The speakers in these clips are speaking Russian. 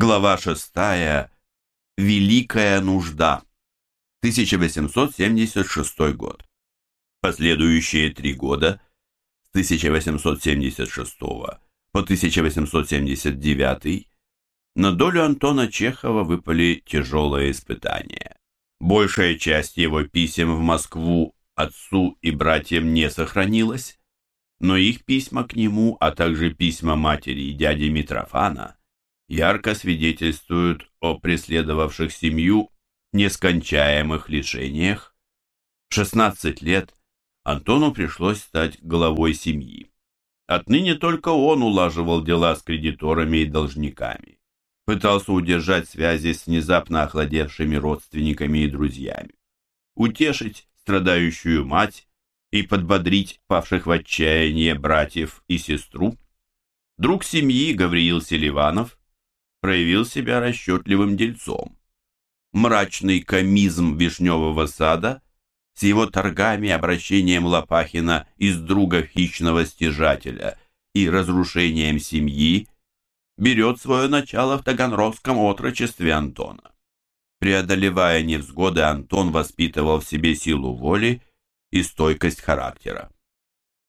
Глава 6. Великая нужда. 1876 год. Последующие три года, с 1876 по 1879, на долю Антона Чехова выпали тяжелые испытания. Большая часть его писем в Москву отцу и братьям не сохранилась, но их письма к нему, а также письма матери и дяди Митрофана ярко свидетельствуют о преследовавших семью нескончаемых лишениях. В 16 лет Антону пришлось стать главой семьи. Отныне только он улаживал дела с кредиторами и должниками, пытался удержать связи с внезапно охладевшими родственниками и друзьями, утешить страдающую мать и подбодрить павших в отчаяние братьев и сестру. Друг семьи Гавриил Селиванов проявил себя расчетливым дельцом. Мрачный комизм Вишневого сада с его торгами, обращением Лопахина из друга хищного стяжателя и разрушением семьи берет свое начало в таганрогском отрочестве Антона. Преодолевая невзгоды, Антон воспитывал в себе силу воли и стойкость характера.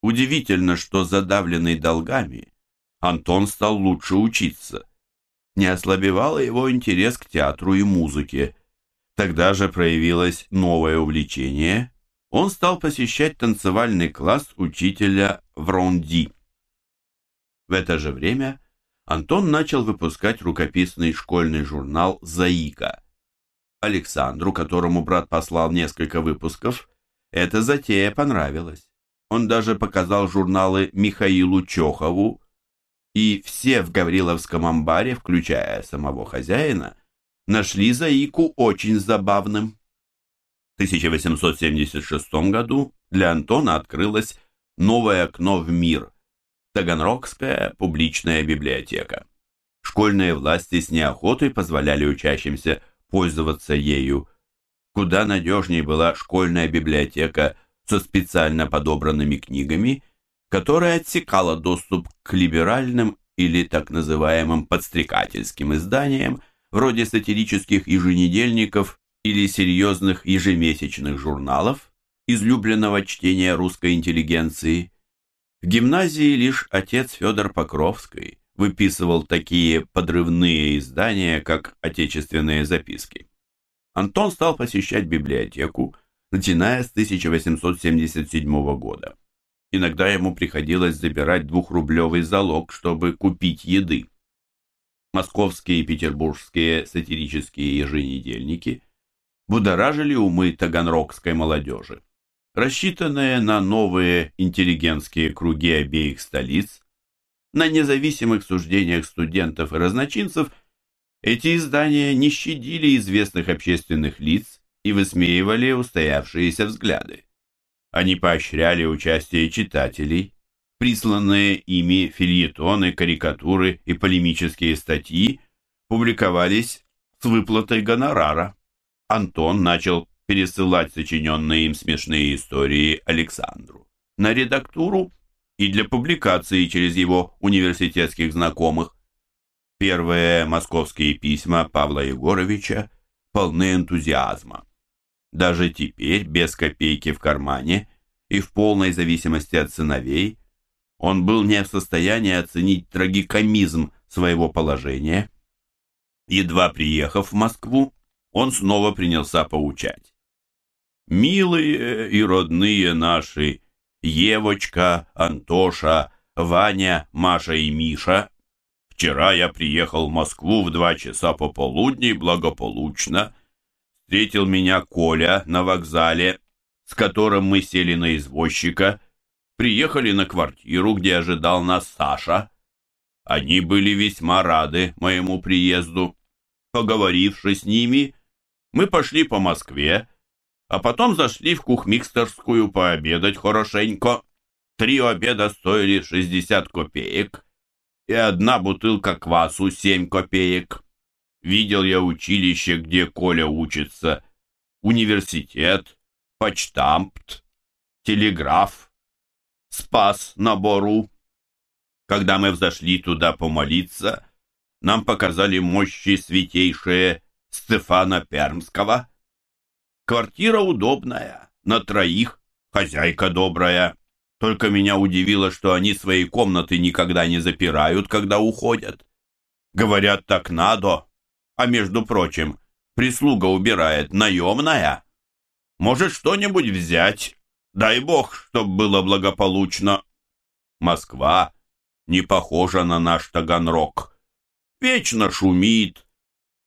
Удивительно, что задавленный долгами, Антон стал лучше учиться не ослабевало его интерес к театру и музыке. Тогда же проявилось новое увлечение. Он стал посещать танцевальный класс учителя Вронди. В это же время Антон начал выпускать рукописный школьный журнал «Заика». Александру, которому брат послал несколько выпусков, эта затея понравилась. Он даже показал журналы Михаилу Чохову, и все в Гавриловском амбаре, включая самого хозяина, нашли Заику очень забавным. В 1876 году для Антона открылось новое окно в мир – Таганрогская публичная библиотека. Школьные власти с неохотой позволяли учащимся пользоваться ею. Куда надежнее была школьная библиотека со специально подобранными книгами – которая отсекала доступ к либеральным или так называемым подстрекательским изданиям, вроде сатирических еженедельников или серьезных ежемесячных журналов, излюбленного чтения русской интеллигенции. В гимназии лишь отец Федор Покровский выписывал такие подрывные издания, как «Отечественные записки». Антон стал посещать библиотеку, начиная с 1877 года. Иногда ему приходилось забирать двухрублевый залог, чтобы купить еды. Московские и петербургские сатирические еженедельники будоражили умы таганрогской молодежи. Рассчитанные на новые интеллигентские круги обеих столиц, на независимых суждениях студентов и разночинцев, эти издания не щадили известных общественных лиц и высмеивали устоявшиеся взгляды. Они поощряли участие читателей, присланные ими фильетоны, карикатуры и полемические статьи публиковались с выплатой гонорара. Антон начал пересылать сочиненные им смешные истории Александру на редактуру и для публикации через его университетских знакомых. Первые московские письма Павла Егоровича полны энтузиазма. Даже теперь, без копейки в кармане и в полной зависимости от сыновей, он был не в состоянии оценить трагикомизм своего положения. Едва приехав в Москву, он снова принялся поучать. «Милые и родные наши, Евочка, Антоша, Ваня, Маша и Миша, вчера я приехал в Москву в два часа пополудни благополучно, встретил меня Коля на вокзале, с которым мы сели на извозчика, приехали на квартиру, где ожидал нас Саша. Они были весьма рады моему приезду. Поговоривши с ними, мы пошли по Москве, а потом зашли в кухмикстерскую пообедать хорошенько. Три обеда стоили 60 копеек, и одна бутылка квасу 7 копеек. Видел я училище, где Коля учится, университет, почтампт, телеграф, спас на бору. Когда мы взошли туда помолиться, нам показали мощи святейшие Стефана Пермского. Квартира удобная, на троих, хозяйка добрая. Только меня удивило, что они свои комнаты никогда не запирают, когда уходят. Говорят, так надо. А между прочим, прислуга убирает наемная. Может, что-нибудь взять? Дай бог, чтоб было благополучно. Москва не похожа на наш Таганрог. Вечно шумит,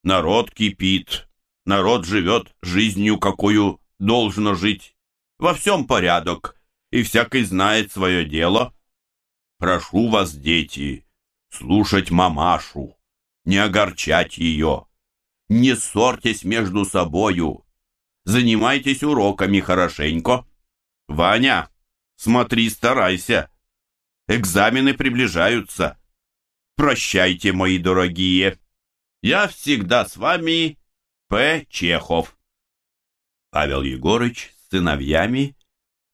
народ кипит, народ живет жизнью, какую должно жить. Во всем порядок, и всякий знает свое дело. Прошу вас, дети, слушать мамашу, не огорчать ее. Не ссорьтесь между собою. Занимайтесь уроками хорошенько. Ваня, смотри, старайся. Экзамены приближаются. Прощайте, мои дорогие. Я всегда с вами, П. Чехов. Павел Егорыч с сыновьями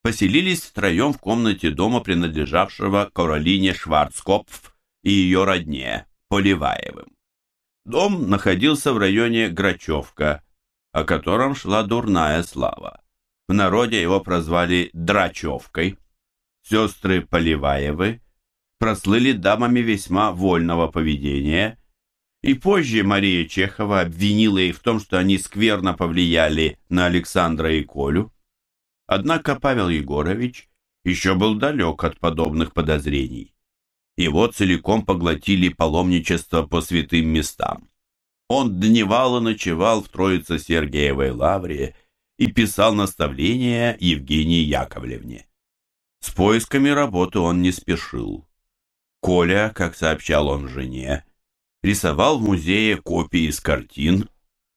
поселились втроем в комнате дома, принадлежавшего Каролине Шварцкопф и ее родне, Поливаевым. Дом находился в районе Грачевка, о котором шла дурная слава. В народе его прозвали Драчевкой. Сестры Поливаевы прослыли дамами весьма вольного поведения, и позже Мария Чехова обвинила их в том, что они скверно повлияли на Александра и Колю. Однако Павел Егорович еще был далек от подобных подозрений. Его целиком поглотили паломничество по святым местам. Он дневал и ночевал в Троице-Сергиевой лавре и писал наставления Евгении Яковлевне. С поисками работы он не спешил. Коля, как сообщал он жене, рисовал в музее копии из картин,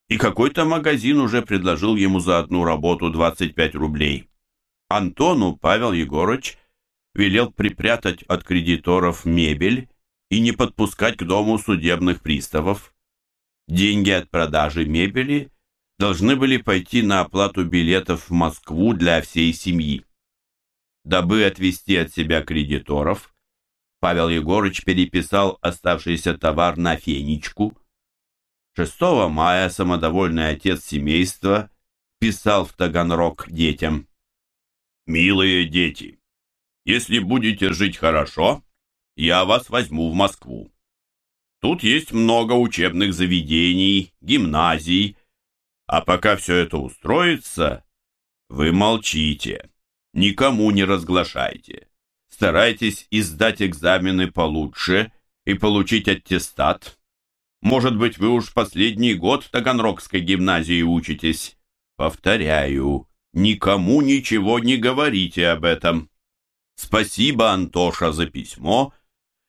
и какой-то магазин уже предложил ему за одну работу 25 рублей. Антону Павел Егорыч велел припрятать от кредиторов мебель и не подпускать к дому судебных приставов. Деньги от продажи мебели должны были пойти на оплату билетов в Москву для всей семьи. Дабы отвести от себя кредиторов, Павел Егорыч переписал оставшийся товар на фенечку. 6 мая самодовольный отец семейства писал в Таганрог детям. «Милые дети, если будете жить хорошо, я вас возьму в Москву. Тут есть много учебных заведений, гимназий, а пока все это устроится, вы молчите». Никому не разглашайте. Старайтесь издать экзамены получше и получить аттестат. Может быть, вы уж последний год в Таганрогской гимназии учитесь. Повторяю, никому ничего не говорите об этом. Спасибо, Антоша, за письмо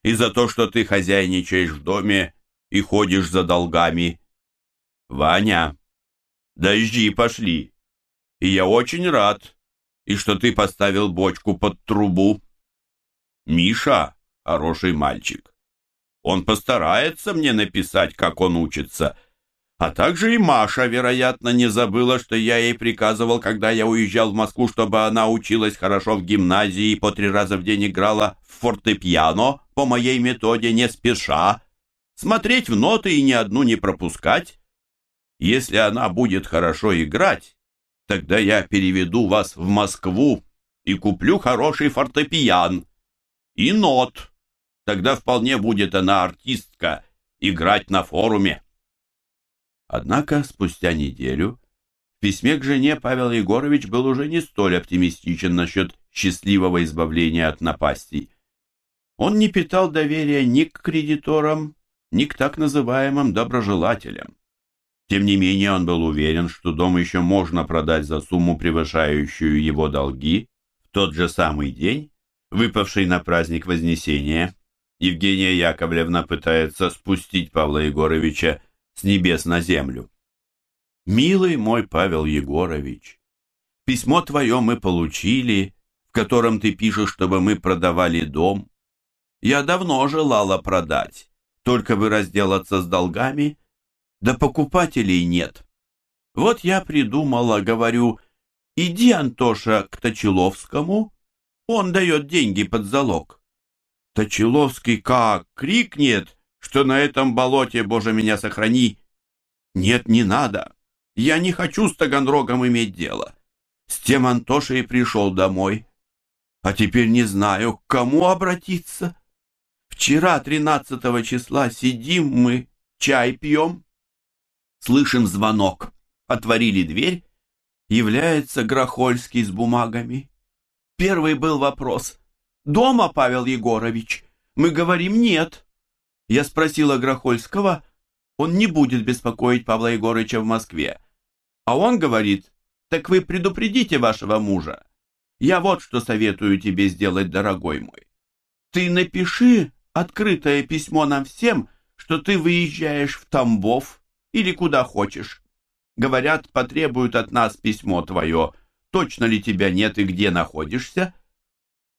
и за то, что ты хозяйничаешь в доме и ходишь за долгами. Ваня, дожди пошли, и я очень рад, и что ты поставил бочку под трубу. Миша — хороший мальчик. Он постарается мне написать, как он учится. А также и Маша, вероятно, не забыла, что я ей приказывал, когда я уезжал в Москву, чтобы она училась хорошо в гимназии и по три раза в день играла в фортепиано по моей методе не спеша, смотреть в ноты и ни одну не пропускать. Если она будет хорошо играть, Тогда я переведу вас в Москву и куплю хороший фортепиан. И нот. Тогда вполне будет она артистка играть на форуме. Однако спустя неделю в письме к жене Павел Егорович был уже не столь оптимистичен насчет счастливого избавления от напастей. Он не питал доверия ни к кредиторам, ни к так называемым доброжелателям. Тем не менее, он был уверен, что дом еще можно продать за сумму, превышающую его долги, в тот же самый день, выпавший на праздник Вознесения. Евгения Яковлевна пытается спустить Павла Егоровича с небес на землю. «Милый мой Павел Егорович, письмо твое мы получили, в котором ты пишешь, чтобы мы продавали дом. Я давно желала продать, только бы разделаться с долгами» да покупателей нет. Вот я придумала, говорю, иди, Антоша, к Точиловскому, он дает деньги под залог. Точиловский как крикнет, что на этом болоте, Боже, меня сохрани. Нет, не надо. Я не хочу с Таганрогом иметь дело. С тем Антоша и пришел домой. А теперь не знаю, к кому обратиться. Вчера, 13 числа, сидим мы, чай пьем. Слышим звонок. Отворили дверь. Является Грохольский с бумагами. Первый был вопрос. «Дома, Павел Егорович?» Мы говорим «нет». Я спросила Грохольского, он не будет беспокоить Павла Егорыча в Москве. А он говорит, так вы предупредите вашего мужа. Я вот что советую тебе сделать, дорогой мой. Ты напиши открытое письмо нам всем, что ты выезжаешь в Тамбов или куда хочешь. Говорят, потребуют от нас письмо твое, точно ли тебя нет и где находишься.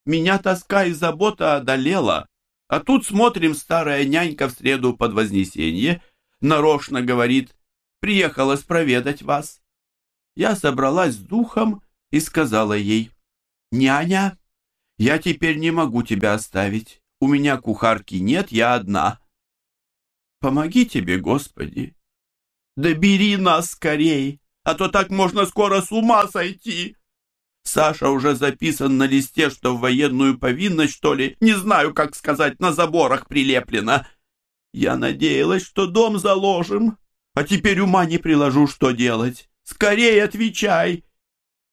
Меня тоска и забота одолела, а тут смотрим, старая нянька в среду под Вознесенье нарочно говорит, приехала спроведать вас. Я собралась с духом и сказала ей, «Няня, я теперь не могу тебя оставить. У меня кухарки нет, я одна. Помоги тебе, Господи. Да нас скорей, а то так можно скоро с ума сойти. Саша уже записан на листе, что в военную повинность, что ли, не знаю, как сказать, на заборах прилеплено. Я надеялась, что дом заложим, а теперь ума не приложу, что делать. Скорей отвечай.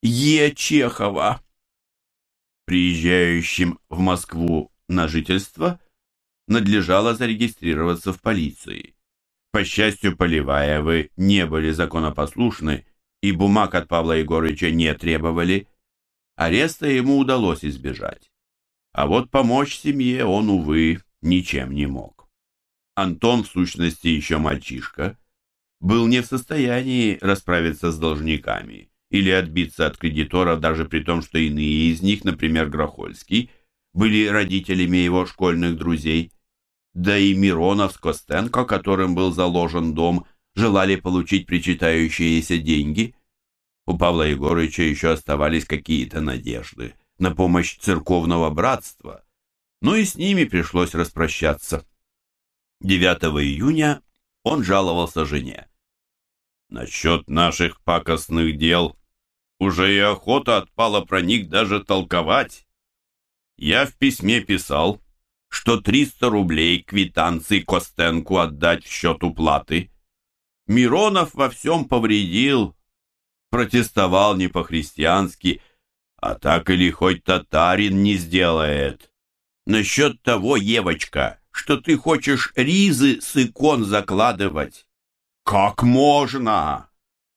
Е. Чехова. Приезжающим в Москву на жительство надлежало зарегистрироваться в полиции. По счастью, Поливаевы не были законопослушны и бумаг от Павла Егорыча не требовали. Ареста ему удалось избежать. А вот помочь семье он, увы, ничем не мог. Антон, в сущности, еще мальчишка, был не в состоянии расправиться с должниками или отбиться от кредиторов, даже при том, что иные из них, например, Грохольский, были родителями его школьных друзей. Да и Миронов с Костенко, которым был заложен дом, желали получить причитающиеся деньги – у Павла Егорыча еще оставались какие-то надежды на помощь церковного братства, но и с ними пришлось распрощаться. 9 июня он жаловался жене. «Насчет наших пакостных дел уже и охота отпала про них даже толковать. Я в письме писал, что 300 рублей квитанции Костенку отдать в счет уплаты. Миронов во всем повредил, протестовал не по-христиански, а так или хоть татарин не сделает. Насчет того, Евочка, что ты хочешь ризы с икон закладывать. Как можно?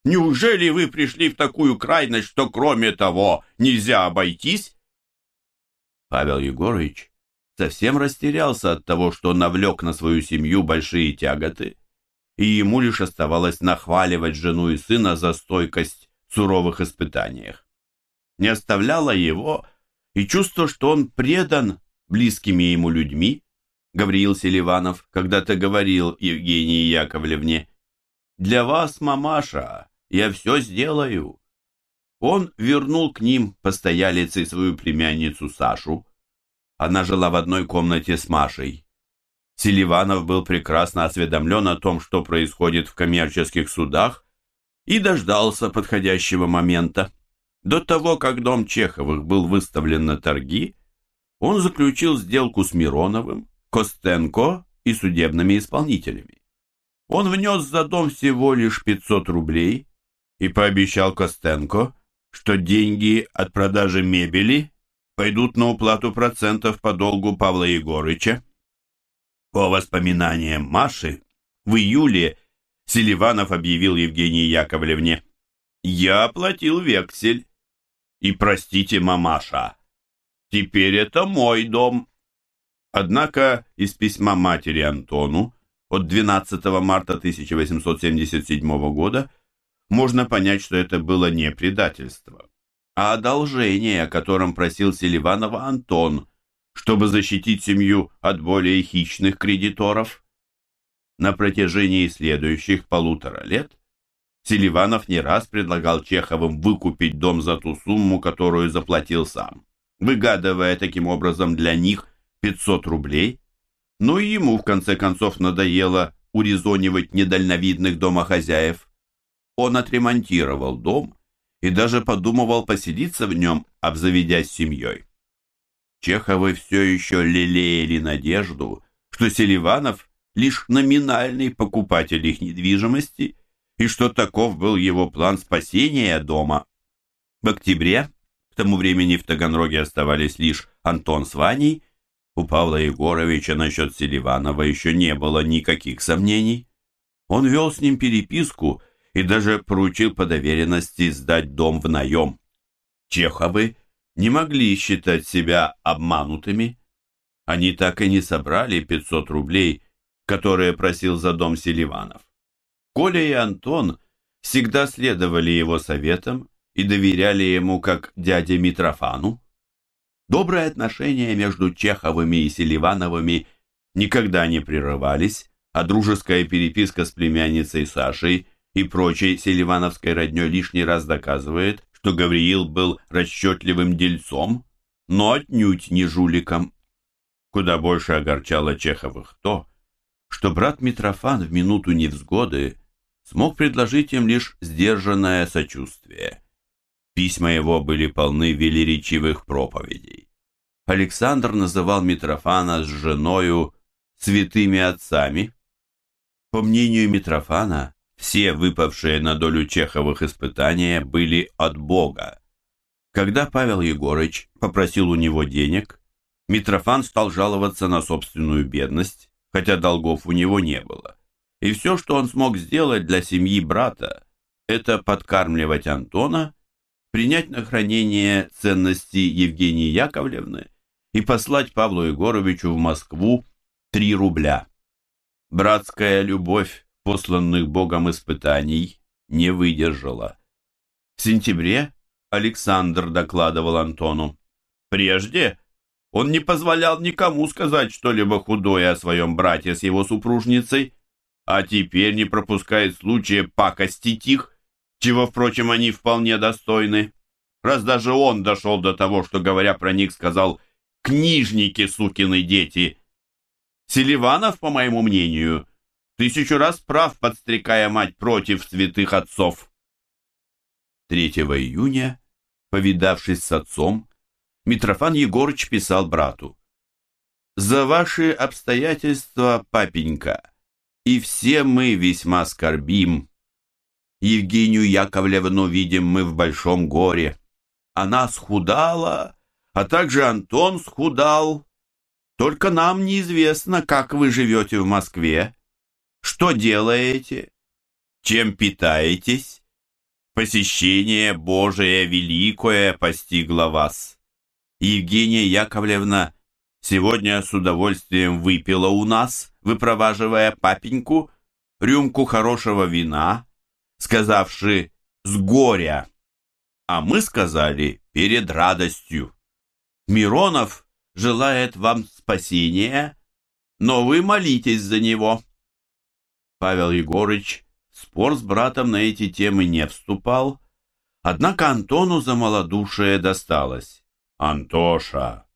Неужели вы пришли в такую крайность, что кроме того нельзя обойтись? Павел Егорович совсем растерялся от того, что навлек на свою семью большие тяготы, и ему лишь оставалось нахваливать жену и сына за стойкость суровых испытаниях. Не оставляло его и чувство, что он предан близкими ему людьми, Гавриил Селиванов когда-то говорил Евгении Яковлевне, «Для вас, мамаша, я все сделаю». Он вернул к ним постоялицей свою племянницу Сашу. Она жила в одной комнате с Машей. Селиванов был прекрасно осведомлен о том, что происходит в коммерческих судах, и дождался подходящего момента. До того, как дом Чеховых был выставлен на торги, он заключил сделку с Мироновым, Костенко и судебными исполнителями. Он внес за дом всего лишь 500 рублей и пообещал Костенко, что деньги от продажи мебели пойдут на уплату процентов по долгу Павла Егорыча. По воспоминаниям Маши, в июле Селиванов объявил Евгении Яковлевне, «Я оплатил вексель. И простите, мамаша, теперь это мой дом». Однако из письма матери Антону от 12 марта 1877 года можно понять, что это было не предательство, а одолжение, о котором просил Селиванова Антон, чтобы защитить семью от более хищных кредиторов. На протяжении следующих полутора лет Селиванов не раз предлагал Чеховым выкупить дом за ту сумму, которую заплатил сам, выгадывая таким образом для них 500 рублей. но и ему в конце концов надоело урезонивать недальновидных домохозяев. Он отремонтировал дом и даже подумывал поселиться в нем, обзаведясь семьей. Чеховы все еще лелеяли надежду, что Селиванов лишь номинальный покупатель их недвижимости и что таков был его план спасения дома. В октябре, к тому времени в Таганроге оставались лишь Антон с Ваней, у Павла Егоровича насчет Селиванова еще не было никаких сомнений. Он вел с ним переписку и даже поручил по доверенности сдать дом в наем. Чеховы не могли считать себя обманутыми. Они так и не собрали 500 рублей, которые просил за дом Селиванов. Коля и Антон всегда следовали его советам и доверяли ему как дяде Митрофану. Добрые отношения между Чеховыми и Селивановыми никогда не прерывались, а дружеская переписка с племянницей Сашей и прочей селивановской роднёй лишний раз доказывает, что Гавриил был расчетливым дельцом, но отнюдь не жуликом. Куда больше огорчало Чеховых то, что брат Митрофан в минуту невзгоды смог предложить им лишь сдержанное сочувствие. Письма его были полны велеречивых проповедей. Александр называл Митрофана с женою святыми отцами. По мнению Митрофана, все выпавшие на долю Чеховых испытания были от Бога. Когда Павел Егорыч попросил у него денег, Митрофан стал жаловаться на собственную бедность, хотя долгов у него не было. И все, что он смог сделать для семьи брата, это подкармливать Антона принять на хранение ценности Евгении Яковлевны и послать Павлу Егоровичу в Москву 3 рубля. Братская любовь посланных Богом испытаний не выдержала. В сентябре Александр докладывал Антону. Прежде он не позволял никому сказать что-либо худое о своем брате с его супружницей, а теперь не пропускает случая пакостить их чего, впрочем, они вполне достойны. Раз даже он дошел до того, что, говоря про них, сказал «книжники, сукины дети». Селиванов, по моему мнению, тысячу раз прав, подстрекая мать против святых отцов. 3 июня, повидавшись с отцом, Митрофан Егорыч писал брату. «За ваши обстоятельства, папенька, и все мы весьма скорбим, Евгению Яковлевну видим мы в большом горе. Она схудала, а также Антон схудал. Только нам неизвестно, как вы живете в Москве. Что делаете? Чем питаетесь? Посещение Божие великое постигло вас. Евгения Яковлевна сегодня с удовольствием выпила у нас, выпроваживая папеньку, рюмку хорошего вина, сказавши «с горя», а мы сказали «перед радостью». Миронов желает вам спасения, но вы молитесь за него. Павел Егорыч спор с братом на эти темы не вступал, однако Антону за малодушие досталось. «Антоша,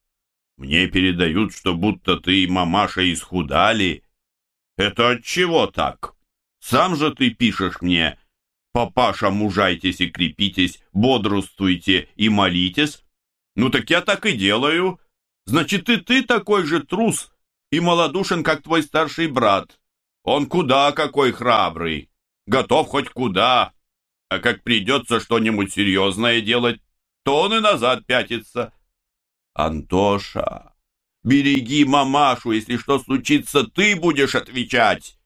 мне передают, что будто ты и мамаша исхудали. Это от чего так? Сам же ты пишешь мне, Папаша, мужайтесь и крепитесь, бодрствуйте и молитесь. Ну так я так и делаю. Значит, и ты такой же трус и малодушен, как твой старший брат. Он куда какой храбрый, готов хоть куда. А как придется что-нибудь серьезное делать, то он и назад пятится. Антоша, береги мамашу, если что случится, ты будешь отвечать.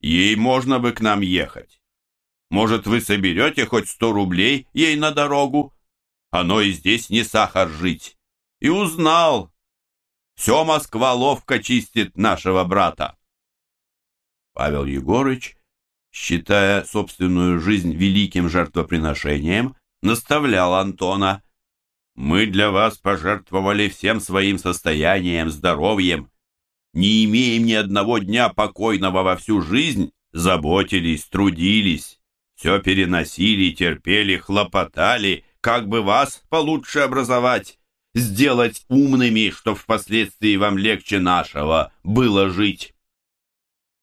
Ей можно бы к нам ехать. Может, вы соберете хоть сто рублей ей на дорогу? Оно и здесь не сахар жить. И узнал. Все Москва ловко чистит нашего брата. Павел Егорыч, считая собственную жизнь великим жертвоприношением, наставлял Антона. «Мы для вас пожертвовали всем своим состоянием, здоровьем. Не имеем ни одного дня покойного во всю жизнь, заботились, трудились. Все переносили, терпели, хлопотали, как бы вас получше образовать. сделать умными, чтоб впоследствии вам легче нашего было жить.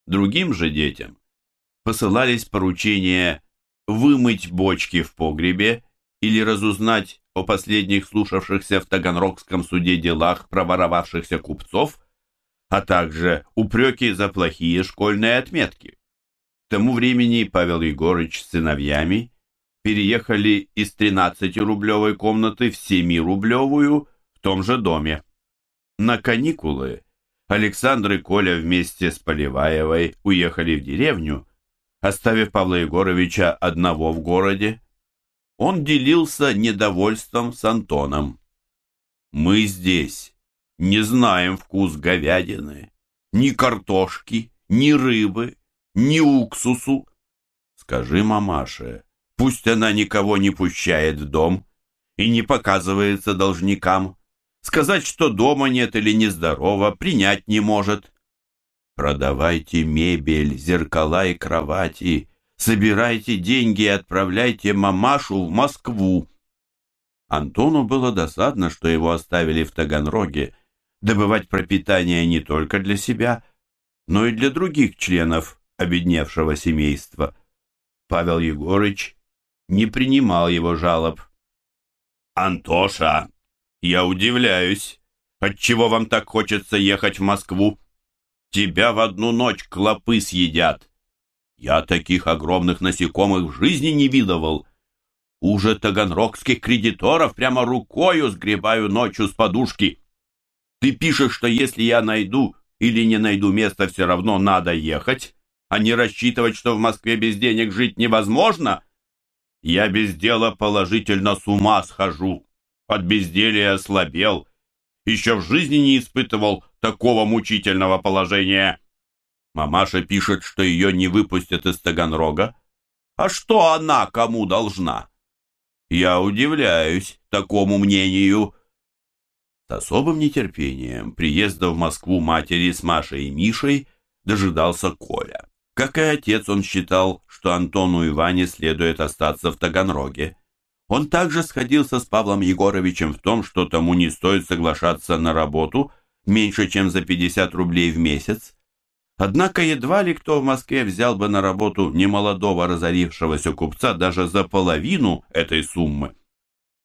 Другим же детям посылались поручения вымыть бочки в погребе или разузнать о последних слушавшихся в Таганрогском суде делах проворовавшихся купцов, а также упреки за плохие школьные отметки. К тому времени Павел Егорыч с сыновьями переехали из 13-рублевой комнаты в 7-рублевую в том же доме. На каникулы Александр и Коля вместе с Поливаевой уехали в деревню, оставив Павла Егоровича одного в городе. Он делился недовольством с Антоном. «Мы здесь не знаем вкус говядины, ни картошки, ни рыбы, ни уксусу. Скажи мамаше, пусть она никого не пущает в дом и не показывается должникам. Сказать, что дома нет или нездорово, принять не может. Продавайте мебель, зеркала и кровати, собирайте деньги и отправляйте мамашу в Москву. Антону было досадно, что его оставили в Таганроге, добывать пропитание не только для себя, но и для других членов обедневшего семейства. Павел Егорыч не принимал его жалоб. «Антоша, я удивляюсь, отчего вам так хочется ехать в Москву? Тебя в одну ночь клопы съедят. Я таких огромных насекомых в жизни не видывал. Уже таганрогских кредиторов прямо рукою сгребаю ночью с подушки. Ты пишешь, что если я найду или не найду места, все равно надо ехать, а не рассчитывать, что в Москве без денег жить невозможно? Я без дела положительно с ума схожу. От безделия ослабел. Еще в жизни не испытывал такого мучительного положения. Мамаша пишет, что ее не выпустят из Таганрога. А что она кому должна? Я удивляюсь такому мнению. С особым нетерпением приезда в Москву матери с Машей и Мишей дожидался Коля. Как и отец, он считал, что Антону и Ване следует остаться в Таганроге. Он также сходился с Павлом Егоровичем в том, что тому не стоит соглашаться на работу меньше, чем за 50 рублей в месяц. Однако едва ли кто в Москве взял бы на работу немолодого разорившегося купца даже за половину этой суммы.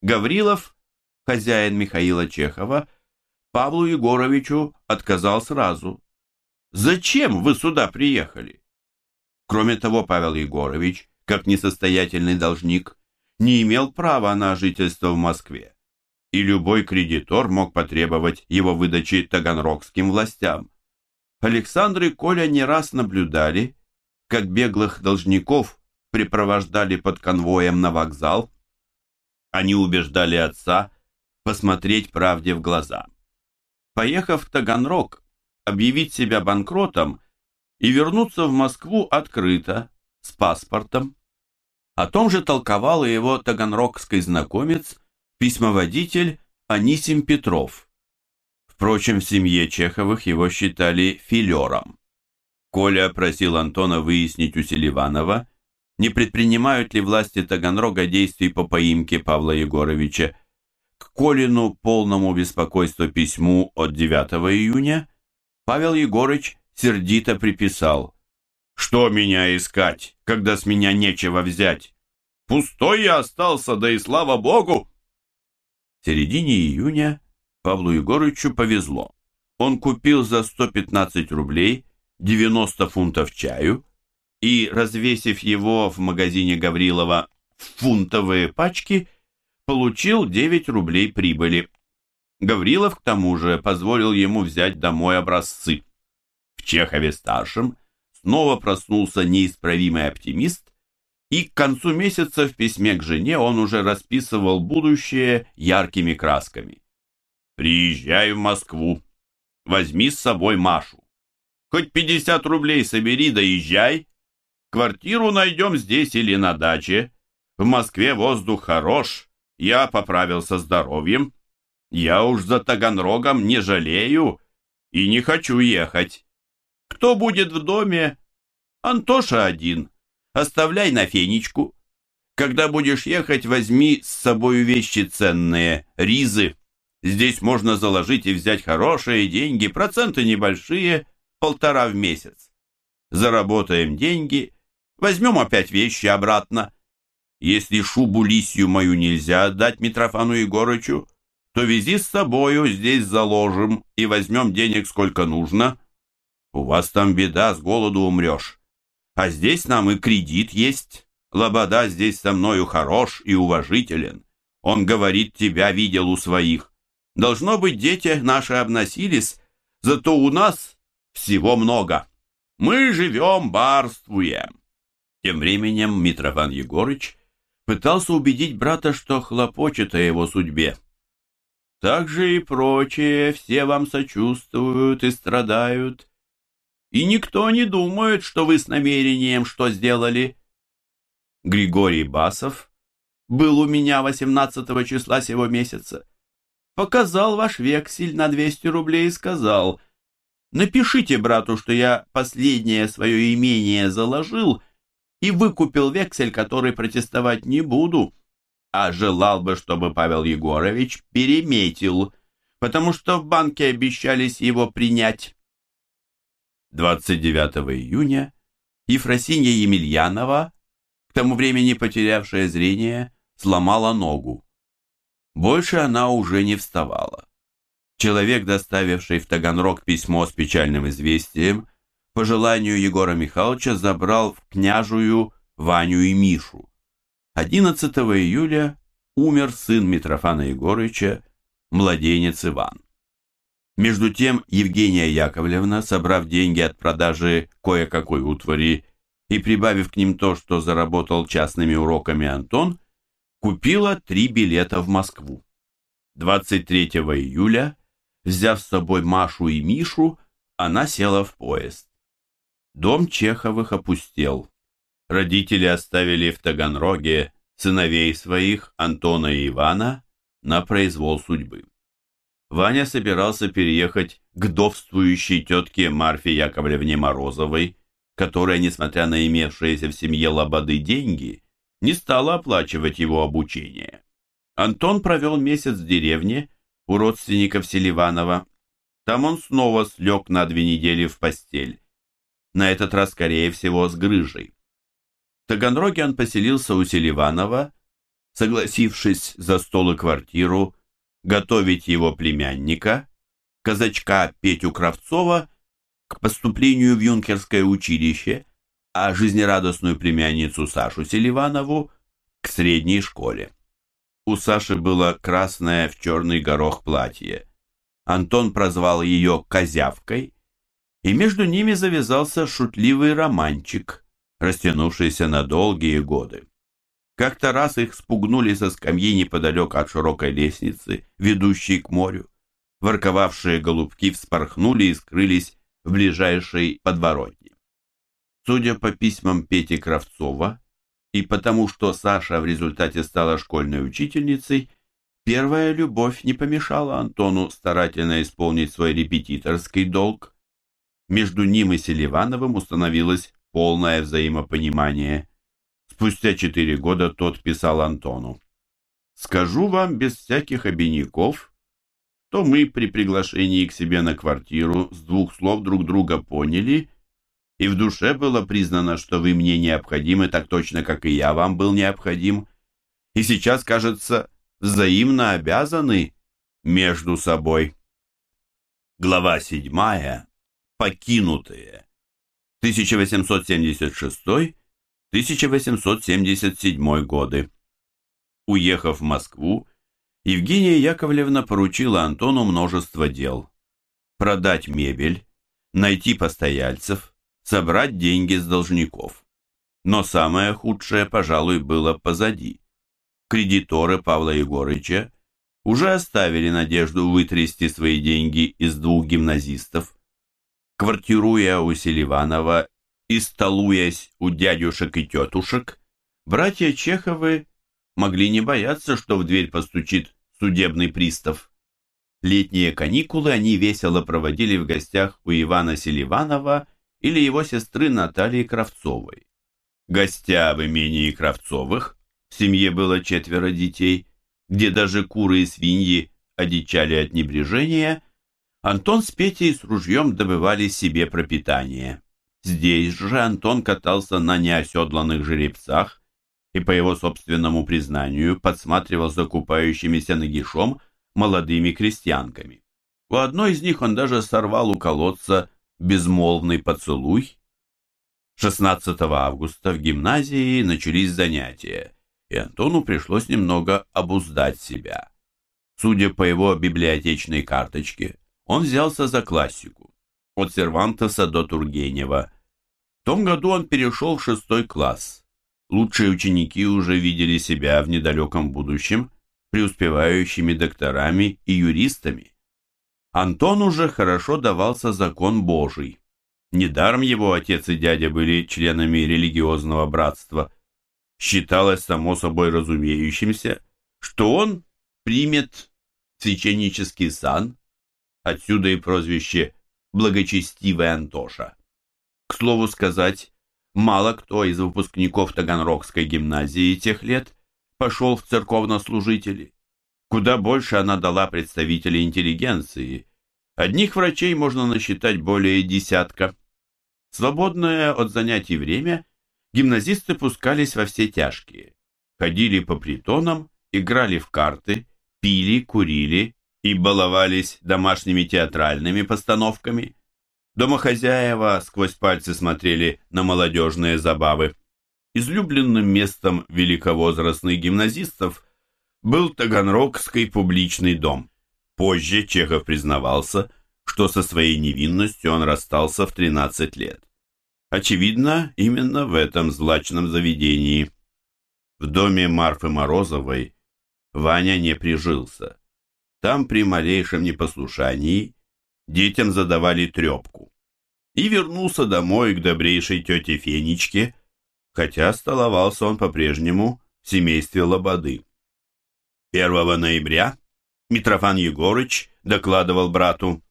Гаврилов, хозяин Михаила Чехова, Павлу Егоровичу отказал сразу. «Зачем вы сюда приехали?» Кроме того, Павел Егорович, как несостоятельный должник, не имел права на жительство в Москве, и любой кредитор мог потребовать его выдачи таганрогским властям. Александр и Коля не раз наблюдали, как беглых должников припровождали под конвоем на вокзал. Они убеждали отца посмотреть правде в глаза. Поехав в Таганрог, объявить себя банкротом и вернуться в Москву открыто, с паспортом. О том же толковал и его таганрогский знакомец, письмоводитель Анисим Петров. Впрочем, в семье Чеховых его считали филером. Коля просил Антона выяснить у Селиванова, не предпринимают ли власти Таганрога действий по поимке Павла Егоровича. К Колину полному беспокойству письму от 9 июня Павел Егорыч сердито приписал. «Что меня искать, когда с меня нечего взять? Пустой я остался, да и слава богу!» В середине июня Павлу Егорычу повезло. Он купил за 115 рублей 90 фунтов чаю и, развесив его в магазине Гаврилова в фунтовые пачки, получил 9 рублей прибыли. Гаврилов, к тому же, позволил ему взять домой образцы. Чехове-старшем снова проснулся неисправимый оптимист, и к концу месяца в письме к жене он уже расписывал будущее яркими красками. «Приезжай в Москву, возьми с собой Машу. Хоть 50 рублей собери, доезжай. Квартиру найдем здесь или на даче. В Москве воздух хорош, я поправился здоровьем. Я уж за Таганрогом не жалею и не хочу ехать. Кто будет в доме? Антоша один. Оставляй на фенечку. Когда будешь ехать, возьми с собой вещи ценные, ризы. Здесь можно заложить и взять хорошие деньги, проценты небольшие, полтора в месяц. Заработаем деньги, возьмем опять вещи обратно. Если шубу лисью мою нельзя отдать Митрофану Егорычу, то вези с собою, здесь заложим и возьмем денег сколько нужно. У вас там беда, с голоду умрешь. А здесь нам и кредит есть. Лобода здесь со мною хорош и уважителен. Он говорит, тебя видел у своих. Должно быть, дети наши обносились, зато у нас всего много. Мы живем, барствуем. Тем временем Митрофан Егорыч пытался убедить брата, что хлопочет о его судьбе. Так же и прочие, все вам сочувствуют и страдают, и никто не думает, что вы с намерением что сделали. Григорий Басов был у меня 18 числа сего месяца показал ваш вексель на 200 рублей и сказал, «Напишите брату, что я последнее свое имение заложил и выкупил вексель, который протестовать не буду, а желал бы, чтобы Павел Егорович переметил, потому что в банке обещались его принять». 29 июня Ефросинья Емельянова, к тому времени потерявшая зрение, сломала ногу. Больше она уже не вставала. Человек, доставивший в Таганрог письмо с печальным известием, по желанию Егора Михайловича забрал в княжую Ваню и Мишу. 11 июля умер сын Митрофана Егорыча, младенец Иван. Между тем Евгения Яковлевна, собрав деньги от продажи кое-какой утвари и прибавив к ним то, что заработал частными уроками Антон, купила три билета в Москву. 23 июля, взяв с собой Машу и Мишу, она села в поезд. Дом Чеховых опустел. Родители оставили в Таганроге сыновей своих, Антона и Ивана, на произвол судьбы. Ваня собирался переехать к довствующей тетке Марфе Яковлевне Морозовой, которая, несмотря на имевшиеся в семье лободы деньги, не стала оплачивать его обучение. Антон провел месяц в деревне у родственников Селиванова. Там он снова слег на две недели в постель. На этот раз, скорее всего, с грыжей. В Таганроге он поселился у Селиванова, согласившись за стол и квартиру готовить его племянника, казачка Петю Кравцова, к поступлению в юнкерское училище, а жизнерадостную племянницу Сашу Селиванову к средней школе. У Саши было красное в черный горох платье. Антон прозвал ее «козявкой», и между ними завязался шутливый романчик, растянувшийся на долгие годы. Как-то раз их спугнули со скамьи неподалеку от широкой лестницы, ведущей к морю. Ворковавшие голубки вспорхнули и скрылись в ближайшей подворотне. Судя по письмам Пети Кравцова и потому, что Саша в результате стала школьной учительницей, первая любовь не помешала Антону старательно исполнить свой репетиторский долг. Между ним и Селивановым установилось полное взаимопонимание. Спустя четыре года тот писал Антону. «Скажу вам без всяких обиняков, что мы при приглашении к себе на квартиру с двух слов друг друга поняли – и в душе было признано, что вы мне необходимы так точно, как и я вам был необходим, и сейчас, кажется, взаимно обязаны между собой. Глава седьмая. Покинутые. 1876-1877 годы. Уехав в Москву, Евгения Яковлевна поручила Антону множество дел. Продать мебель, найти постояльцев, собрать деньги с должников. Но самое худшее, пожалуй, было позади. Кредиторы Павла Егорыча уже оставили надежду вытрясти свои деньги из двух гимназистов. Квартируя у Селиванова и столуясь у дядюшек и тетушек, братья Чеховы могли не бояться, что в дверь постучит судебный пристав. Летние каникулы они весело проводили в гостях у Ивана Селиванова или его сестры Натальи Кравцовой. Гостя в имении Кравцовых, в семье было четверо детей, где даже куры и свиньи одичали от небрежения, Антон с Петей с ружьем добывали себе пропитание. Здесь же Антон катался на неоседланных жеребцах и, по его собственному признанию, подсматривал за купающимися нагишом молодыми крестьянками. У одной из них он даже сорвал у колодца безмолвный поцелуй. 16 августа в гимназии начались занятия, и Антону пришлось немного обуздать себя. Судя по его библиотечной карточке, он взялся за классику, от Сервантеса до Тургенева. В том году он перешел в шестой класс. Лучшие ученики уже видели себя в недалеком будущем преуспевающими докторами и юристами. Антон уже хорошо давался закон Божий. Недаром его отец и дядя были членами религиозного братства. Считалось само собой разумеющимся, что он примет священнический сан, отсюда и прозвище «благочестивый Антоша». К слову сказать, мало кто из выпускников Таганрогской гимназии тех лет пошел в церковнослужители. Куда больше она дала представителей интеллигенции. Одних врачей можно насчитать более десятка. Свободное от занятий время гимназисты пускались во все тяжкие. Ходили по притонам, играли в карты, пили, курили и баловались домашними театральными постановками. Домохозяева сквозь пальцы смотрели на молодежные забавы. Излюбленным местом великовозрастных гимназистов был Таганрогский публичный дом. Позже Чехов признавался, что со своей невинностью он расстался в 13 лет. Очевидно, именно в этом злачном заведении. В доме Марфы Морозовой Ваня не прижился. Там при малейшем непослушании детям задавали трепку. И вернулся домой к добрейшей тете Фенечке, хотя столовался он по-прежнему в семействе Лободы. 1 ноября Митрофан Егорыч докладывал брату.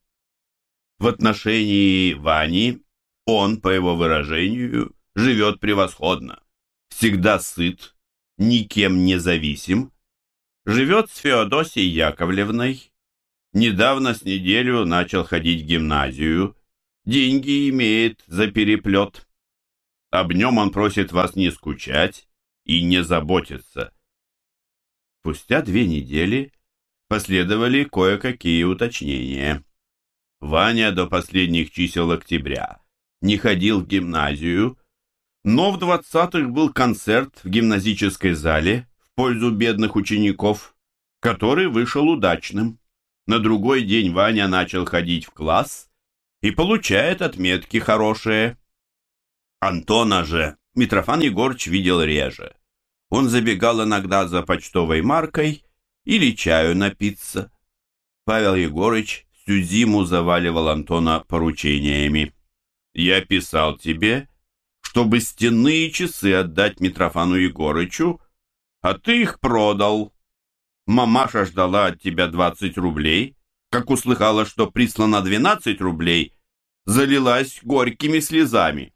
В отношении Вани он, по его выражению, живет превосходно, всегда сыт, никем не зависим, живет с Феодосией Яковлевной, недавно с неделю начал ходить в гимназию, деньги имеет за переплет. Об нем он просит вас не скучать и не заботиться. Спустя две недели последовали кое-какие уточнения. Ваня до последних чисел октября не ходил в гимназию, но в двадцатых был концерт в гимназической зале в пользу бедных учеников, который вышел удачным. На другой день Ваня начал ходить в класс и получает отметки хорошие. Антона же Митрофан Егорыч видел реже. Он забегал иногда за почтовой маркой или чаю напиться. Павел Егорыч всю зиму заваливал Антона поручениями. «Я писал тебе, чтобы стенные часы отдать Митрофану Егорычу, а ты их продал. Мамаша ждала от тебя 20 рублей, как услыхала, что прислано 12 рублей, залилась горькими слезами.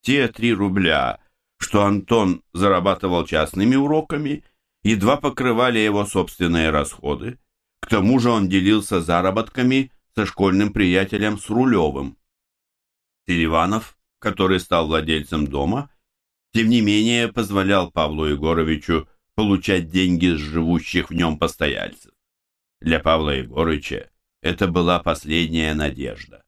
Те три рубля, что Антон зарабатывал частными уроками, едва покрывали его собственные расходы. К тому же он делился заработками со школьным приятелем с Рулевым. Селиванов, который стал владельцем дома, тем не менее позволял Павлу Егоровичу получать деньги с живущих в нем постояльцев. Для Павла Егорыча это была последняя надежда.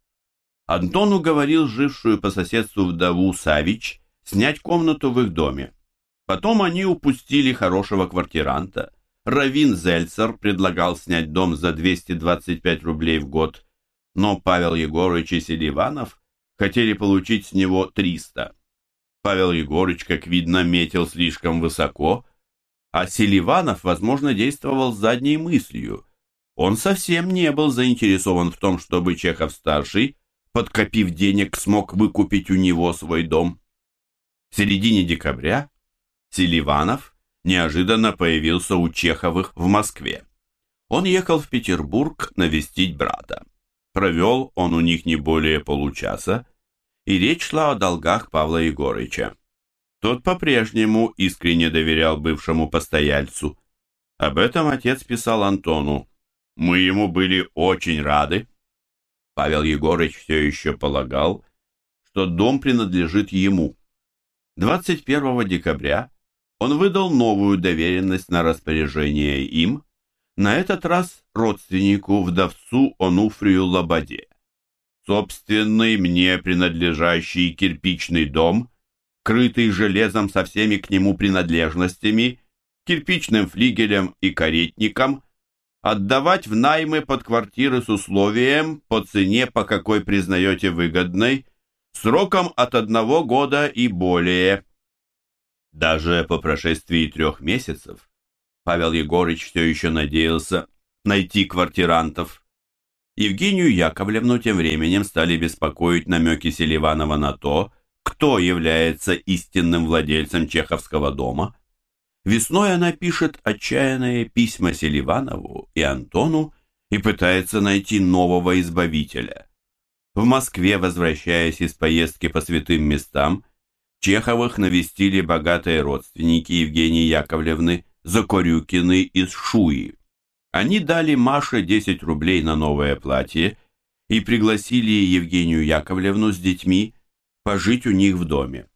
Антон уговорил жившую по соседству вдову Савич снять комнату в их доме. Потом они упустили хорошего квартиранта. Равин Зельцер предлагал снять дом за 225 рублей в год, но Павел Егорович и Селиванов хотели получить с него 300. Павел Егорович, как видно, метил слишком высоко, а Селиванов, возможно, действовал задней мыслью. Он совсем не был заинтересован в том, чтобы Чехов-старший, подкопив денег, смог выкупить у него свой дом. В середине декабря Селиванов неожиданно появился у Чеховых в Москве. Он ехал в Петербург навестить брата. Провел он у них не более получаса, и речь шла о долгах Павла Егорыча. Тот по-прежнему искренне доверял бывшему постояльцу. Об этом отец писал Антону. Мы ему были очень рады. Павел Егорыч все еще полагал, что дом принадлежит ему. 21 декабря он выдал новую доверенность на распоряжение им, на этот раз родственнику, вдовцу Онуфрию Лободе. Собственный мне принадлежащий кирпичный дом, крытый железом со всеми к нему принадлежностями, кирпичным флигелем и каретником, отдавать в наймы под квартиры с условием по цене, по какой признаете выгодной, сроком от одного года и более. Даже по прошествии трех месяцев Павел Егорыч все еще надеялся найти квартирантов. Евгению Яковлевну тем временем стали беспокоить намеки Селиванова на то, кто является истинным владельцем Чеховского дома. Весной она пишет отчаянные письма Селиванову и Антону и пытается найти нового избавителя. В Москве, возвращаясь из поездки по святым местам, Чеховых навестили богатые родственники Евгении Яковлевны Закорюкины из Шуи. Они дали Маше 10 рублей на новое платье и пригласили Евгению Яковлевну с детьми пожить у них в доме.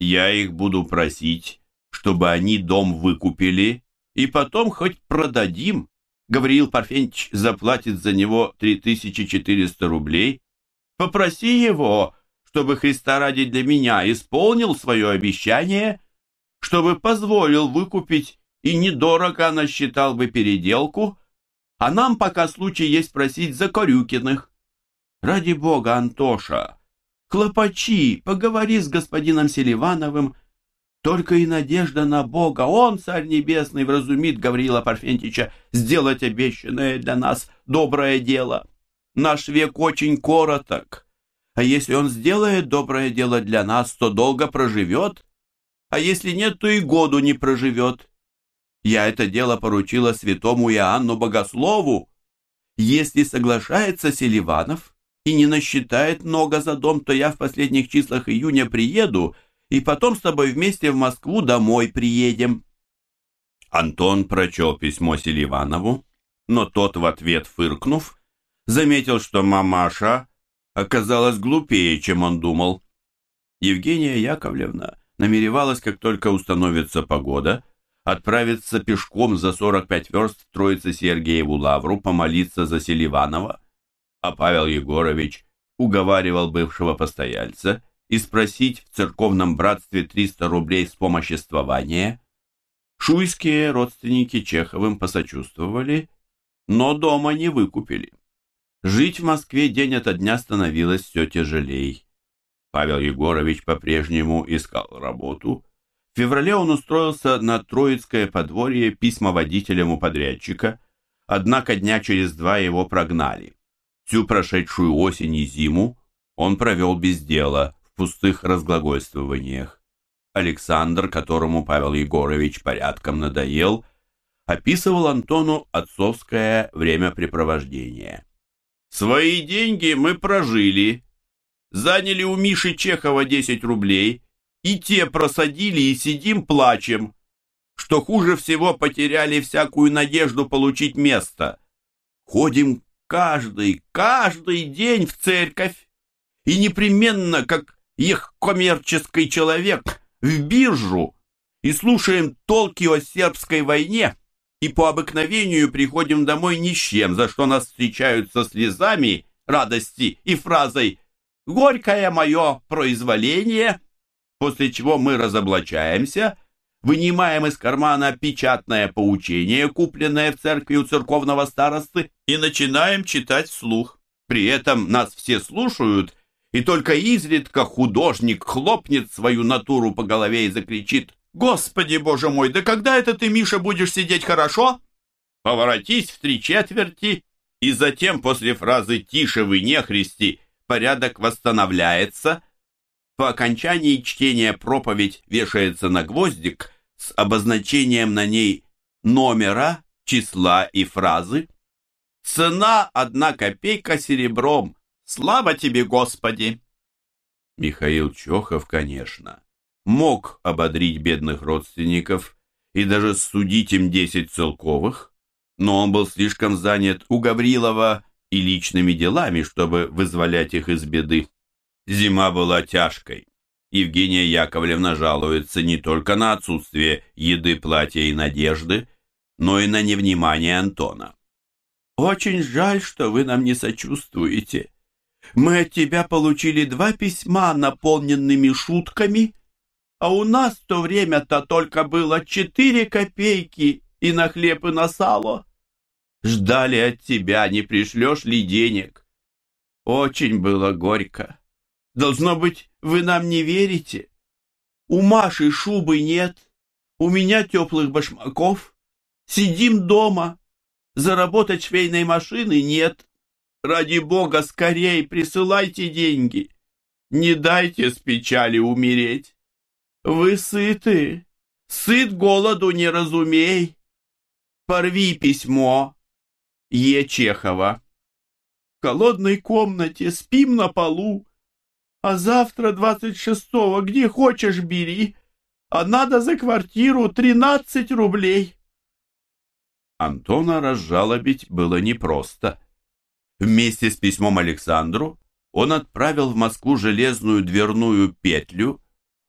Я их буду просить, чтобы они дом выкупили и потом хоть продадим. Гавриил Парфентьевич заплатит за него 3400 рублей. Попроси его, чтобы Христа ради для меня исполнил свое обещание, чтобы позволил выкупить и недорого насчитал бы переделку, а нам пока случай есть просить за Корюкиных. Ради бога, Антоша, хлопачи, поговори с господином Селивановым, только и надежда на Бога, Он, Царь Небесный, вразумит Гавриила Парфентича сделать обещанное для нас доброе дело. Наш век очень короток, а если Он сделает доброе дело для нас, то долго проживет, а если нет, то и году не проживет. Я это дело поручила святому Иоанну Богослову. Если соглашается Селиванов и не насчитает много за дом, то я в последних числах июня приеду, и потом с тобой вместе в Москву домой приедем». Антон прочел письмо Селиванову, но тот в ответ фыркнув, заметил, что мамаша оказалась глупее, чем он думал. Евгения Яковлевна намеревалась, как только установится погода, отправиться пешком за 45 верст в Троице-Сергиеву лавру помолиться за Селиванова, а Павел Егорович уговаривал бывшего постояльца и спросить в церковном братстве 300 рублей вспомоществования. Шуйские родственники Чеховым посочувствовали, но дома не выкупили. Жить в Москве день ото дня становилось все тяжелей. Павел Егорович по-прежнему искал работу, в феврале он устроился на Троицкое подворье письмоводителем у подрядчика, однако дня через два его прогнали. Всю прошедшую осень и зиму он провел без дела, в пустых разглагольствованиях. Александр, которому Павел Егорович порядком надоел, описывал Антону отцовское времяпрепровождение. «Свои деньги мы прожили. Заняли у Миши Чехова 10 рублей, и те просадили и сидим плачем, что хуже всего потеряли всякую надежду получить место. Ходим каждый, каждый день в церковь и непременно, как их коммерческий человек, в биржу и слушаем толки о сербской войне и по обыкновению приходим домой ни с чем, за что нас встречают со слезами радости и фразой «Горькое мое произволение», после чего мы разоблачаемся, вынимаем из кармана печатное поучение, купленное в церкви у церковного старосты, и начинаем читать вслух. При этом нас все слушают, и только изредка художник хлопнет свою натуру по голове и закричит «Господи, Боже мой, да когда это ты, Миша, будешь сидеть хорошо?» Поворотись в три четверти, и затем после фразы «Тише вы, нехристи!» порядок восстанавливается – по окончании чтения проповедь вешается на гвоздик с обозначением на ней номера, числа и фразы. Цена одна копейка серебром. Слава тебе, Господи! Михаил Чохов, конечно, мог ободрить бедных родственников и даже судить им десять целковых, но он был слишком занят у Гаврилова и личными делами, чтобы вызволять их из беды. Зима была тяжкой. Евгения Яковлевна жалуется не только на отсутствие еды, платья и надежды, но и на невнимание Антона. «Очень жаль, что вы нам не сочувствуете. Мы от тебя получили два письма, наполненными шутками, а у нас в то время-то только было четыре копейки и на хлеб, и на сало. Ждали от тебя, не пришлешь ли денег. Очень было горько. Должно быть, вы нам не верите. У Маши шубы нет, у меня теплых башмаков. Сидим дома, заработать швейной машины нет. Ради бога, скорей присылайте деньги. Не дайте с печали умереть. Вы сыты, сыт голоду не разумей. Порви письмо. Е. Чехова. В холодной комнате спим на полу. А завтра, двадцать шестого, где хочешь бери. А надо за квартиру тринадцать рублей. Антона разжалобить было непросто. Вместе с письмом Александру он отправил в Москву железную дверную петлю,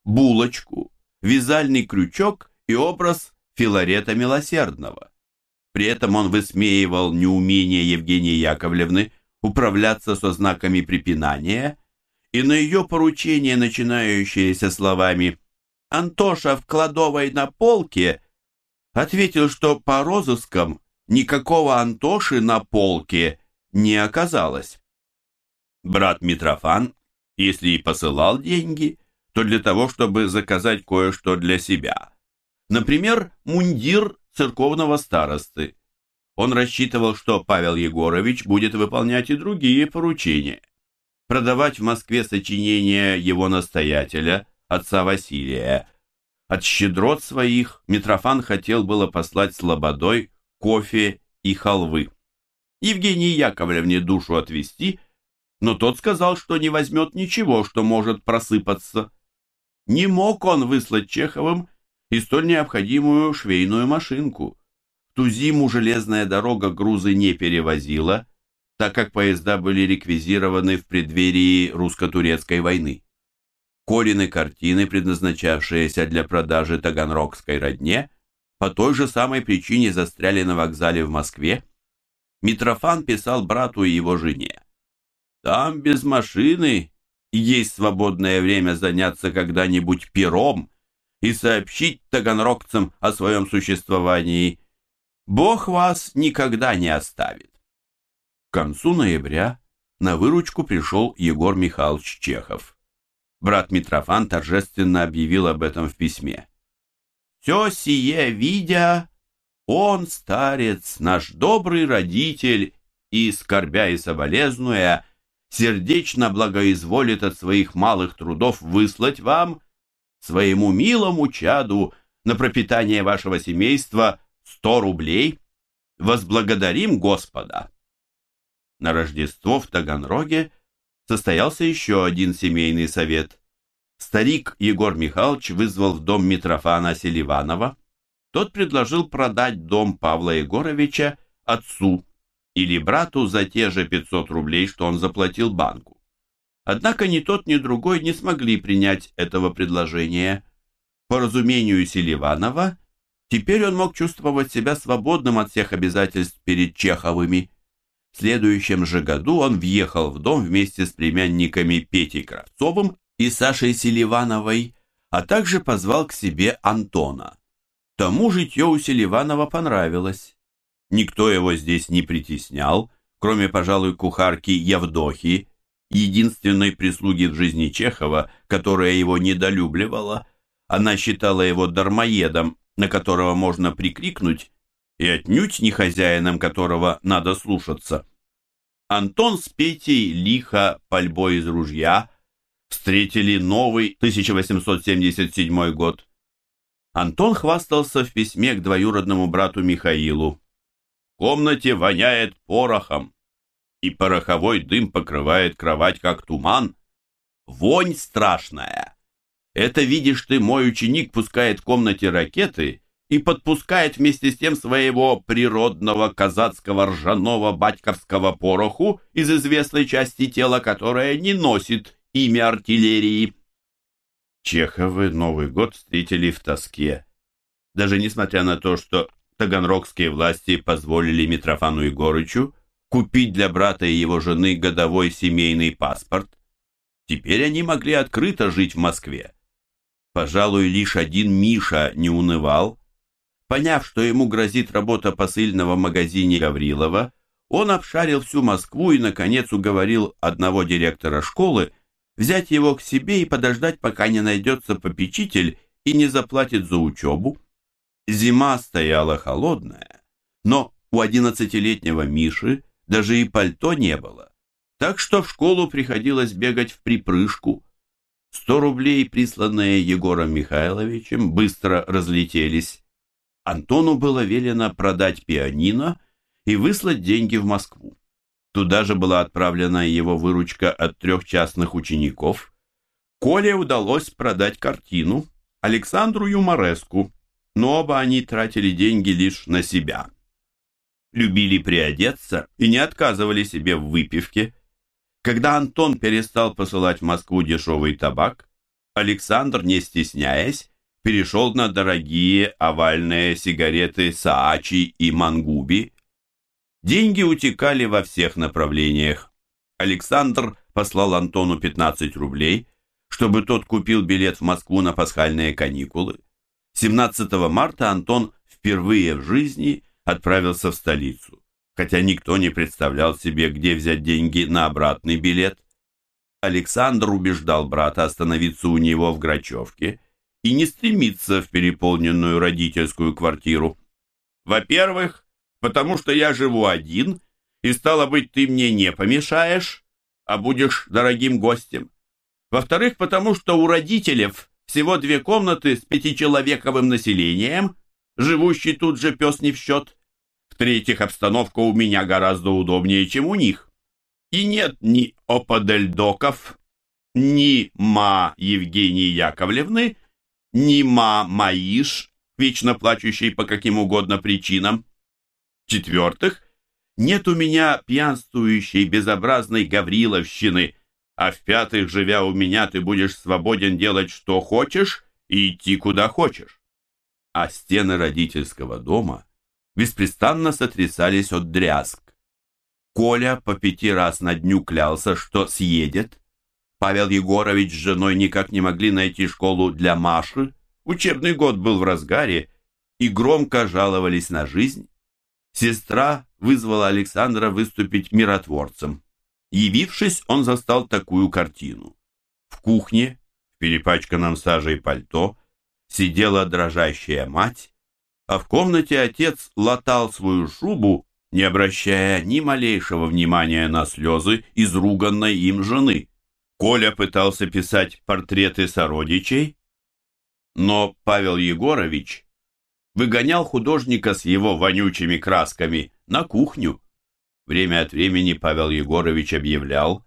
булочку, вязальный крючок и образ Филарета Милосердного. При этом он высмеивал неумение Евгении Яковлевны управляться со знаками препинания и на ее поручение, начинающееся словами «Антоша в кладовой на полке», ответил, что по розыскам никакого Антоши на полке не оказалось. Брат Митрофан, если и посылал деньги, то для того, чтобы заказать кое-что для себя. Например, мундир церковного старосты. Он рассчитывал, что Павел Егорович будет выполнять и другие поручения. Продавать в Москве сочинения его настоятеля, отца Василия. От щедрот своих Митрофан хотел было послать слободой кофе и халвы. Евгении Яковлевне душу отвести, но тот сказал, что не возьмет ничего, что может просыпаться. Не мог он выслать Чеховым и столь необходимую швейную машинку. В ту зиму железная дорога грузы не перевозила, так как поезда были реквизированы в преддверии русско-турецкой войны. Колины картины, предназначавшиеся для продажи таганрогской родне, по той же самой причине застряли на вокзале в Москве. Митрофан писал брату и его жене. «Там без машины есть свободное время заняться когда-нибудь пером и сообщить таганрогцам о своем существовании. Бог вас никогда не оставит. К концу ноября на выручку пришел Егор Михайлович Чехов. Брат Митрофан торжественно объявил об этом в письме. «Все сие видя, он, старец, наш добрый родитель, и, скорбя и соболезнуя, сердечно благоизволит от своих малых трудов выслать вам своему милому чаду на пропитание вашего семейства сто рублей. Возблагодарим Господа. На Рождество в Таганроге состоялся еще один семейный совет. Старик Егор Михайлович вызвал в дом Митрофана Селиванова. Тот предложил продать дом Павла Егоровича отцу или брату за те же 500 рублей, что он заплатил банку. Однако ни тот, ни другой не смогли принять этого предложения. По разумению Селиванова, теперь он мог чувствовать себя свободным от всех обязательств перед Чеховыми. В следующем же году он въехал в дом вместе с племянниками Петей Кравцовым и Сашей Селивановой, а также позвал к себе Антона. Тому житье у Селиванова понравилось. Никто его здесь не притеснял, кроме, пожалуй, кухарки Евдохи, единственной прислуги в жизни Чехова, которая его недолюбливала. Она считала его дармоедом, на которого можно прикрикнуть, и отнюдь не хозяином которого надо слушаться. Антон с Петей лихо пальбой из ружья встретили новый 1877 год. Антон хвастался в письме к двоюродному брату Михаилу. «В комнате воняет порохом и пороховой дым покрывает кровать, как туман. Вонь страшная. Это, видишь ты, мой ученик пускает в комнате ракеты и подпускает вместе с тем своего природного казацкого ржаного батьковского пороху из известной части тела, которая не носит имя артиллерии. Чеховы Новый год встретили в тоске. Даже несмотря на то, что таганрогские власти позволили Митрофану Егорычу купить для брата и его жены годовой семейный паспорт, теперь они могли открыто жить в Москве. Пожалуй, лишь один Миша не унывал. Поняв, что ему грозит работа посыльного в магазине Гаврилова, он обшарил всю Москву и, наконец, уговорил одного директора школы взять его к себе и подождать, пока не найдется попечитель и не заплатит за учебу. Зима стояла холодная, но у одиннадцатилетнего Миши даже и пальто не было, так что в школу приходилось бегать в припрыжку. Сто рублей, присланные Егором Михайловичем, быстро разлетелись. Антону было велено продать пианино и выслать деньги в Москву. Туда же была отправлена его выручка от трех частных учеников. Коле удалось продать картину Александру Юмореску, но оба они тратили деньги лишь на себя. Любили приодеться и не отказывали себе в выпивке. Когда Антон перестал посылать в Москву дешевый табак, Александр, не стесняясь, перешел на дорогие овальные сигареты Саачи и Мангуби. Деньги утекали во всех направлениях. Александр послал Антону 15 рублей, чтобы тот купил билет в Москву на пасхальные каникулы. 17 марта Антон впервые в жизни отправился в столицу, хотя никто не представлял себе, где взять деньги на обратный билет. Александр убеждал брата остановиться у него в Грачевке и не стремиться в переполненную родительскую квартиру. Во-первых, потому что я живу один, и, стало быть, ты мне не помешаешь, а будешь дорогим гостем. Во-вторых, потому что у родителей всего две комнаты с пятичеловековым населением, живущий тут же пес не в счет. В-третьих, обстановка у меня гораздо удобнее, чем у них. И нет ни Опадельдоков, ни ма Евгении Яковлевны, ни ма Маиш, вечно плачущей по каким угодно причинам. В-четвертых, нет у меня пьянствующей безобразной Гавриловщины – а в-пятых, живя у меня, ты будешь свободен делать, что хочешь, и идти, куда хочешь. А стены родительского дома беспрестанно сотрясались от дрязг. Коля по пяти раз на дню клялся, что съедет. Павел Егорович с женой никак не могли найти школу для Маши. Учебный год был в разгаре, и громко жаловались на жизнь. Сестра вызвала Александра выступить миротворцем. Явившись, он застал такую картину. В кухне, в перепачканном сажей пальто, сидела дрожащая мать, а в комнате отец латал свою шубу, не обращая ни малейшего внимания на слезы изруганной им жены. Коля пытался писать портреты сородичей, но Павел Егорович выгонял художника с его вонючими красками на кухню. Время от времени Павел Егорович объявлял,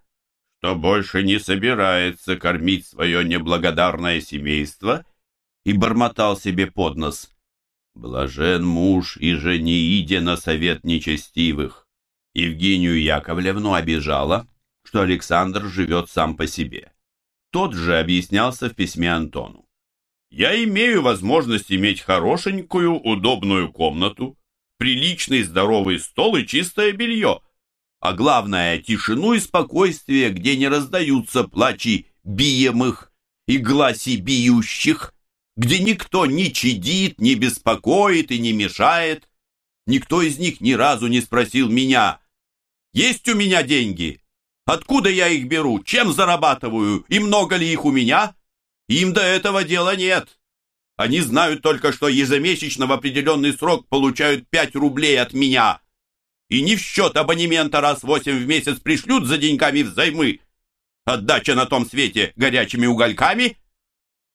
что больше не собирается кормить свое неблагодарное семейство и бормотал себе под нос. Блажен муж и жени иде на совет нечестивых. Евгению Яковлевну обижала, что Александр живет сам по себе. Тот же объяснялся в письме Антону. «Я имею возможность иметь хорошенькую, удобную комнату, приличный здоровый стол и чистое белье, а главное – тишину и спокойствие, где не раздаются плачи биемых и гласи биющих, где никто не чадит, не беспокоит и не мешает. Никто из них ни разу не спросил меня, есть у меня деньги, откуда я их беру, чем зарабатываю и много ли их у меня. Им до этого дела нет. Они знают только, что ежемесячно в определенный срок получают 5 рублей от меня. И не в счет абонемента раз восемь в месяц пришлют за деньгами взаймы. Отдача на том свете горячими угольками.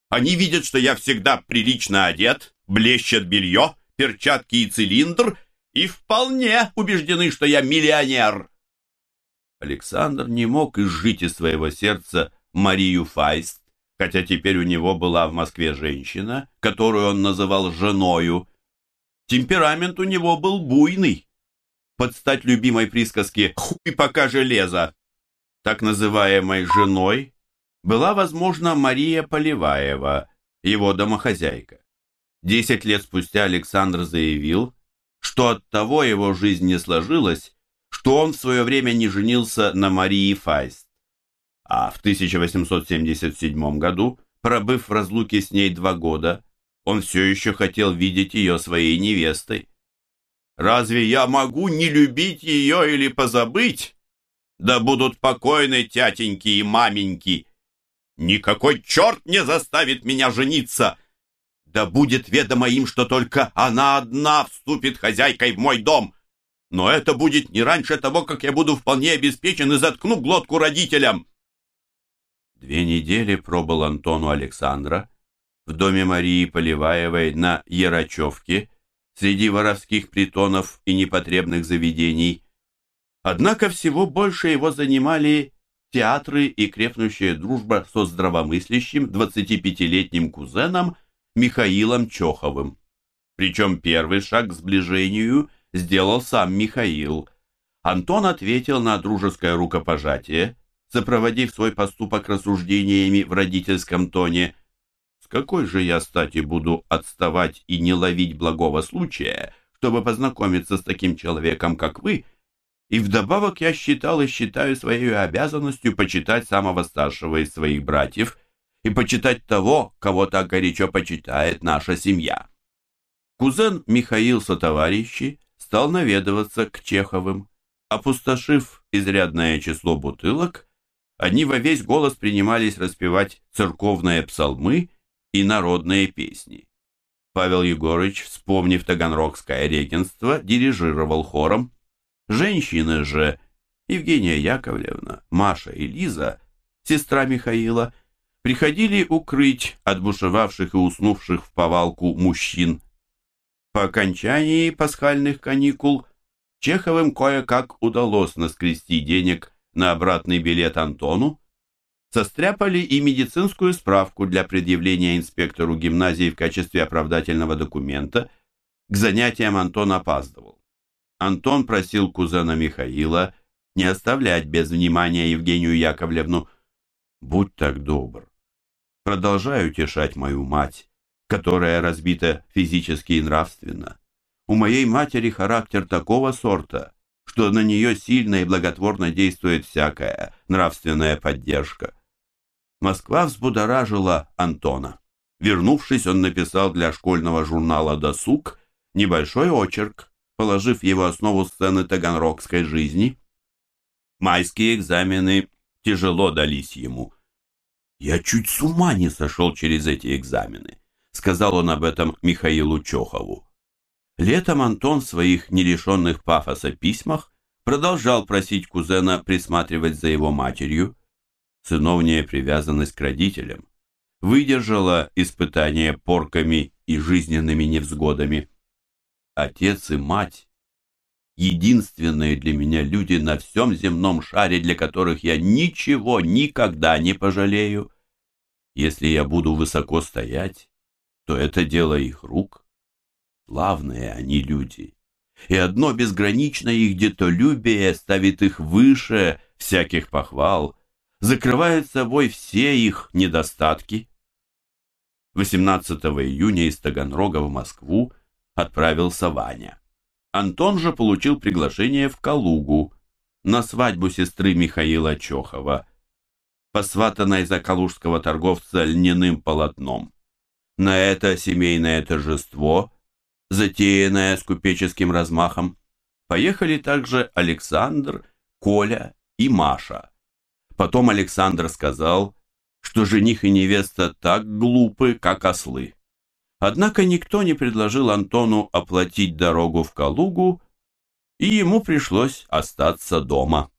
Они видят, что я всегда прилично одет, блещет белье, перчатки и цилиндр, и вполне убеждены, что я миллионер. Александр не мог изжить из своего сердца Марию Файст, хотя теперь у него была в Москве женщина, которую он называл женою, Темперамент у него был буйный. Под стать любимой присказке «хуй пока железо», так называемой женой, была, возможно, Мария Поливаева, его домохозяйка. Десять лет спустя Александр заявил, что от того его жизнь не сложилась, что он в свое время не женился на Марии Файст. А в 1877 году, пробыв в разлуке с ней два года, он все еще хотел видеть ее своей невестой. «Разве я могу не любить ее или позабыть? Да будут покойны тятеньки и маменьки! Никакой черт не заставит меня жениться!» Да будет ведомо им, что только она одна вступит хозяйкой в мой дом. Но это будет не раньше того, как я буду вполне обеспечен и заткну глотку родителям. Две недели пробыл Антону Александра в доме Марии Поливаевой на Ярачевке среди воровских притонов и непотребных заведений. Однако всего больше его занимали театры и крепнущая дружба со здравомыслящим 25-летним кузеном Михаилом Чоховым. Причем первый шаг к сближению сделал сам Михаил. Антон ответил на дружеское рукопожатие, сопроводив свой поступок рассуждениями в родительском тоне. «С какой же я стати буду отставать и не ловить благого случая, чтобы познакомиться с таким человеком, как вы?» И вдобавок я считал и считаю своей обязанностью почитать самого старшего из своих братьев и почитать того, кого так горячо почитает наша семья. Кузен Михаил сотоварищи стал наведываться к Чеховым. Опустошив изрядное число бутылок, они во весь голос принимались распевать церковные псалмы и народные песни. Павел Егорыч, вспомнив Таганрогское регенство, дирижировал хором. Женщины же, Евгения Яковлевна, Маша и Лиза, сестра Михаила, приходили укрыть от бушевавших и уснувших в повалку мужчин. По окончании пасхальных каникул Чеховым кое-как удалось наскрести денег на обратный билет Антону, состряпали и медицинскую справку для предъявления инспектору гимназии в качестве оправдательного документа. К занятиям Антон опаздывал. Антон просил кузена Михаила не оставлять без внимания Евгению Яковлевну. «Будь так добр, продолжаю утешать мою мать, которая разбита физически и нравственно. У моей матери характер такого сорта, что на нее сильно и благотворно действует всякая нравственная поддержка. Москва взбудоражила Антона. Вернувшись, он написал для школьного журнала «Досуг» небольшой очерк, положив его основу сцены таганрогской жизни. Майские экзамены тяжело дались ему – «Я чуть с ума не сошел через эти экзамены», сказал он об этом Михаилу Чохову. Летом Антон в своих нерешенных пафоса письмах продолжал просить кузена присматривать за его матерью. Сыновняя привязанность к родителям выдержала испытания порками и жизненными невзгодами. Отец и мать — единственные для меня люди на всем земном шаре, для которых я ничего никогда не пожалею. Если я буду высоко стоять, то это дело их рук. Славные они люди, и одно безграничное их детолюбие ставит их выше всяких похвал, закрывает собой все их недостатки. 18 июня из Таганрога в Москву отправился Ваня. Антон же получил приглашение в Калугу на свадьбу сестры Михаила Чохова – посватанной за калужского торговца льняным полотном. На это семейное торжество, затеянное с купеческим размахом, поехали также Александр, Коля и Маша. Потом Александр сказал, что жених и невеста так глупы, как ослы. Однако никто не предложил Антону оплатить дорогу в Калугу, и ему пришлось остаться дома.